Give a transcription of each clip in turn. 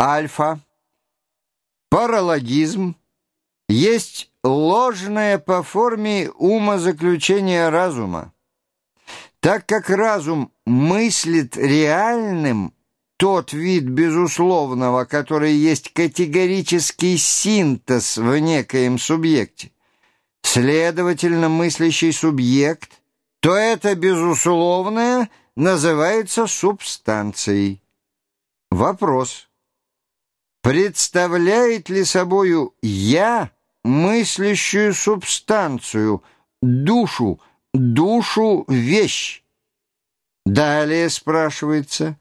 Альфа. Паралогизм есть ложное по форме умозаключение разума. Так как разум мыслит реальным тот вид безусловного, который есть категорический синтез в некоем субъекте, следовательно, мыслящий субъект, то это безусловное называется субстанцией. Вопрос. Представляет ли собою «я» мыслящую субстанцию, душу, душу-вещь? Далее спрашивается,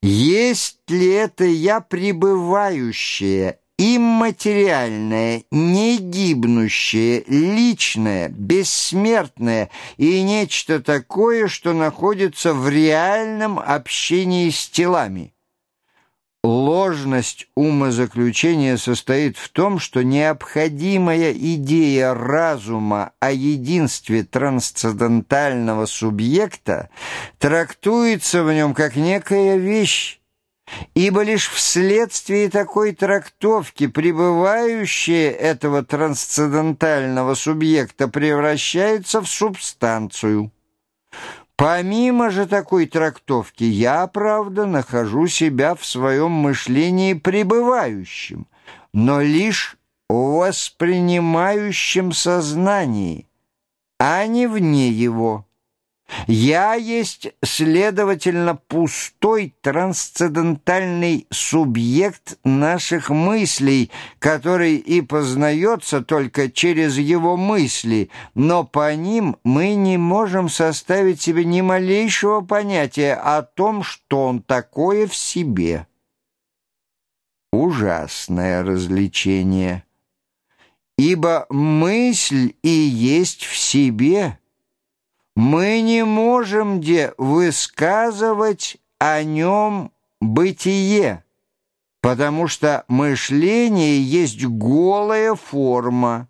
есть ли это «я» пребывающее, имматериальное, негибнущее, личное, бессмертное и нечто такое, что находится в реальном общении с телами? Ложность умозаключения состоит в том, что необходимая идея разума о единстве трансцендентального субъекта трактуется в нем как некая вещь, ибо лишь вследствие такой трактовки пребывающее этого трансцендентального субъекта превращается в субстанцию. Помимо же такой трактовки, я, правда, нахожу себя в своем мышлении пребывающим, но лишь в воспринимающем сознании, а не вне его. Я есть, следовательно, пустой трансцендентальный субъект наших мыслей, который и познается только через его мысли, но по ним мы не можем составить себе ни малейшего понятия о том, что он такое в себе. Ужасное развлечение. Ибо мысль и есть в себе – мы не можем где высказывать о нем бытие, потому что мышление есть голая форма,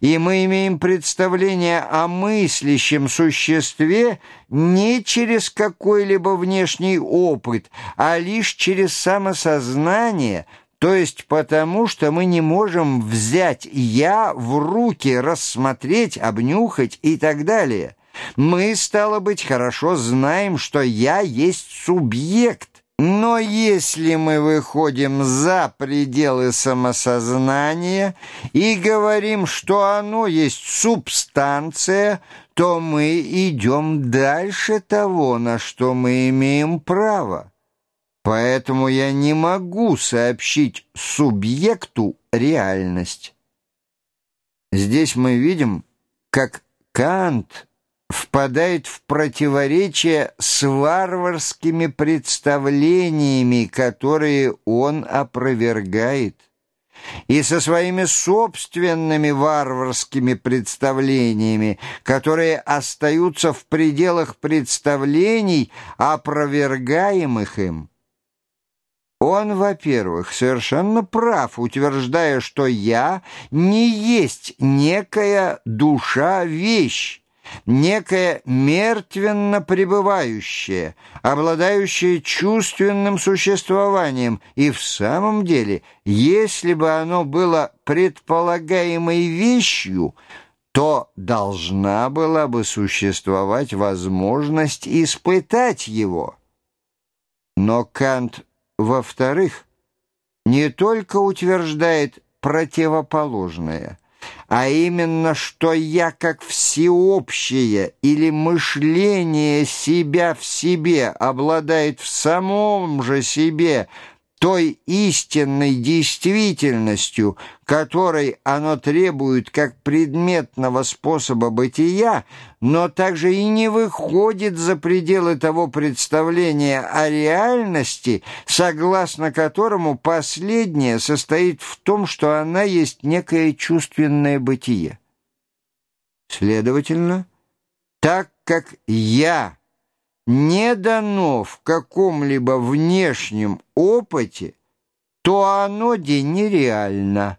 и мы имеем представление о мыслящем существе не через какой-либо внешний опыт, а лишь через самосознание, то есть потому, что мы не можем взять «я» в руки, рассмотреть, обнюхать и так далее – мы, стало быть, хорошо знаем, что я есть субъект. Но если мы выходим за пределы самосознания и говорим, что оно есть субстанция, то мы идем дальше того, на что мы имеем право. Поэтому я не могу сообщить субъекту реальность. Здесь мы видим, как Кант впадает в противоречие с варварскими представлениями, которые он опровергает, и со своими собственными варварскими представлениями, которые остаются в пределах представлений, опровергаемых им. Он, во-первых, совершенно прав, утверждая, что «я» не есть некая душа-вещь, некое мертвенно пребывающее, обладающее чувственным существованием, и в самом деле, если бы оно было предполагаемой вещью, то должна была бы существовать возможность испытать его. Но Кант, во-вторых, не только утверждает противоположное – а именно, что я как всеобщее или мышление себя в себе обладает в самом же себе той истинной действительностью, которой оно требует как предметного способа бытия, но также и не выходит за пределы того представления о реальности, согласно которому последнее состоит в том, что она есть некое чувственное бытие. Следовательно, так как «я» не дано в каком-либо внешнем опыте, то оно де нереально.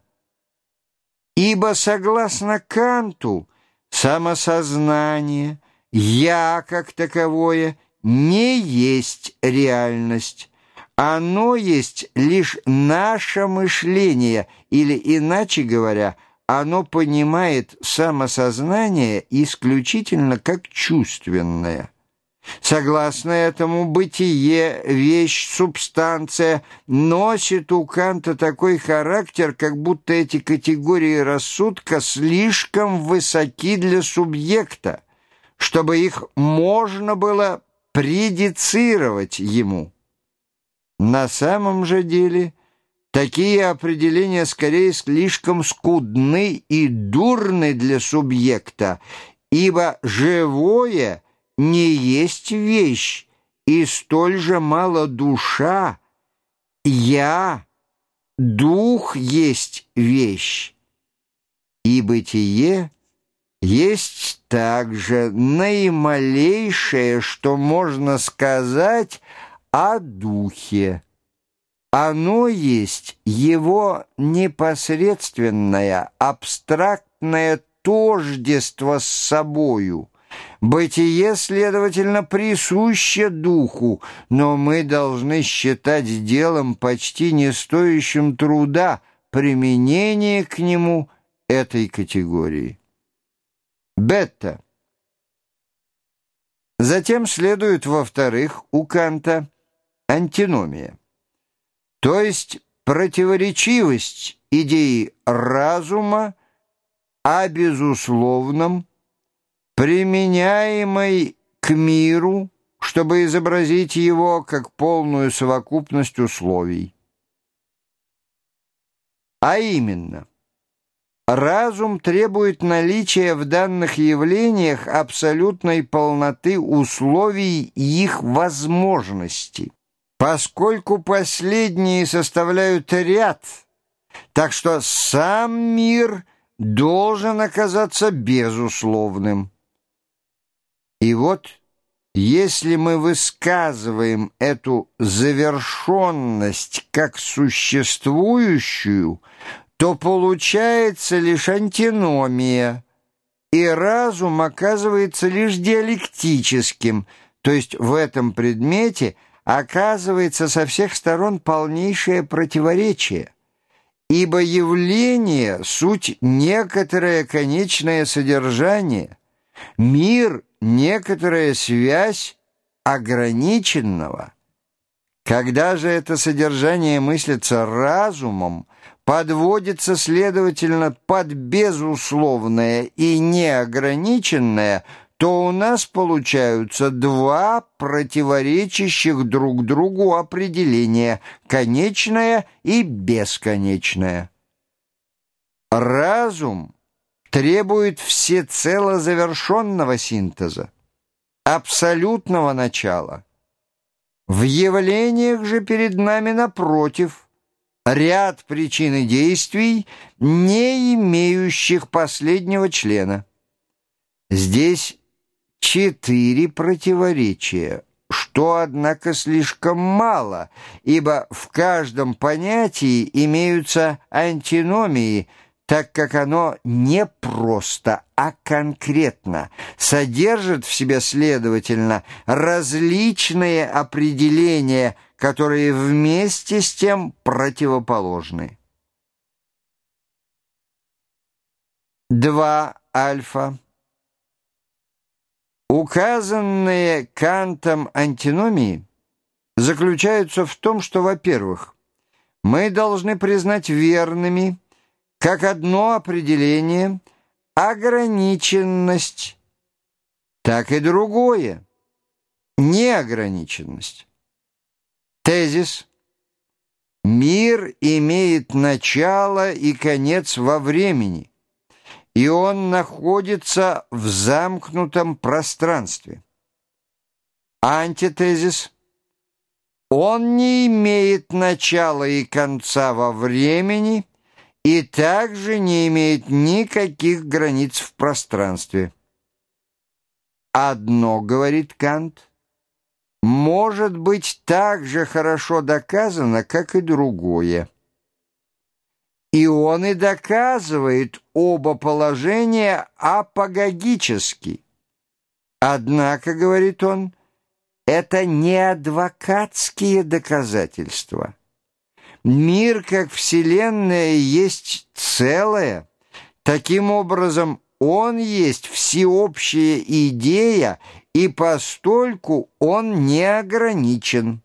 Ибо, согласно Канту, самосознание, «я» как таковое, не есть реальность, Оно есть лишь наше мышление, или, иначе говоря, оно понимает самосознание исключительно как чувственное. Согласно этому, бытие, вещь, субстанция носит у Канта такой характер, как будто эти категории рассудка слишком высоки для субъекта, чтобы их можно было предицировать ему. На самом же деле такие определения скорее слишком скудны и дурны для субъекта, ибо живое не есть вещь, и столь же мало душа. Я, дух есть вещь, и бытие есть также наималейшее, что можно сказать о духе. Оно есть его непосредственное, абстрактное тождество с собою. Бытие, следовательно, присуще духу, но мы должны считать делом почти не стоящим труда применение к нему этой категории. Бета. Затем следует, во-вторых, у Канта антиномия, то есть противоречивость идеи разума о безусловном, применяемой к миру, чтобы изобразить его как полную совокупность условий. А именно – Разум требует наличия в данных явлениях абсолютной полноты условий их возможности, поскольку последние составляют ряд, так что сам мир должен оказаться безусловным. И вот, если мы высказываем эту завершенность как существующую – то получается лишь антиномия, и разум оказывается лишь диалектическим, то есть в этом предмете оказывается со всех сторон полнейшее противоречие, ибо явление — суть некоторое конечное содержание, мир — некоторая связь ограниченного. Когда же это содержание мыслится разумом, подводится, следовательно, под безусловное и неограниченное, то у нас получаются два противоречащих друг другу определения – конечное и бесконечное. Разум требует всецело завершенного синтеза, абсолютного начала. В явлениях же перед нами, напротив – ряд причин и действий, не имеющих последнего члена. Здесь четыре противоречия, что, однако, слишком мало, ибо в каждом понятии имеются антиномии, так как оно не просто, а конкретно, содержит в себе, следовательно, различные определения которые вместе с тем противоположны. 2 альфа. Указанные Кантом антиномии заключаются в том, что, во-первых, мы должны признать верными как одно определение ограниченность, так и другое – неограниченность. Тезис. Мир имеет начало и конец во времени, и он находится в замкнутом пространстве. Антитезис. Он не имеет начала и конца во времени и также не имеет никаких границ в пространстве. Одно, говорит Кант, может быть так же хорошо доказано, как и другое. И он и доказывает оба положения апогогически. Однако, говорит он, это не адвокатские доказательства. Мир как Вселенная есть целое. Таким образом, он есть всеобщая идея, и постольку он не ограничен.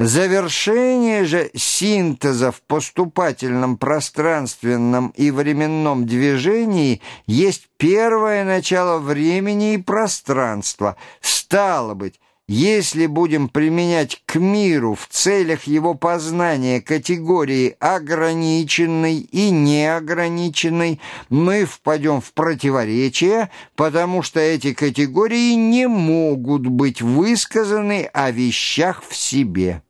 Завершение же синтеза в поступательном пространственном и временном движении есть первое начало времени и пространства. Стало быть, если будем применять к миру в целях его познания категории ограниченной и неограниченной, мы впадем в противоречие, потому что эти категории не могут быть высказаны о вещах в себе.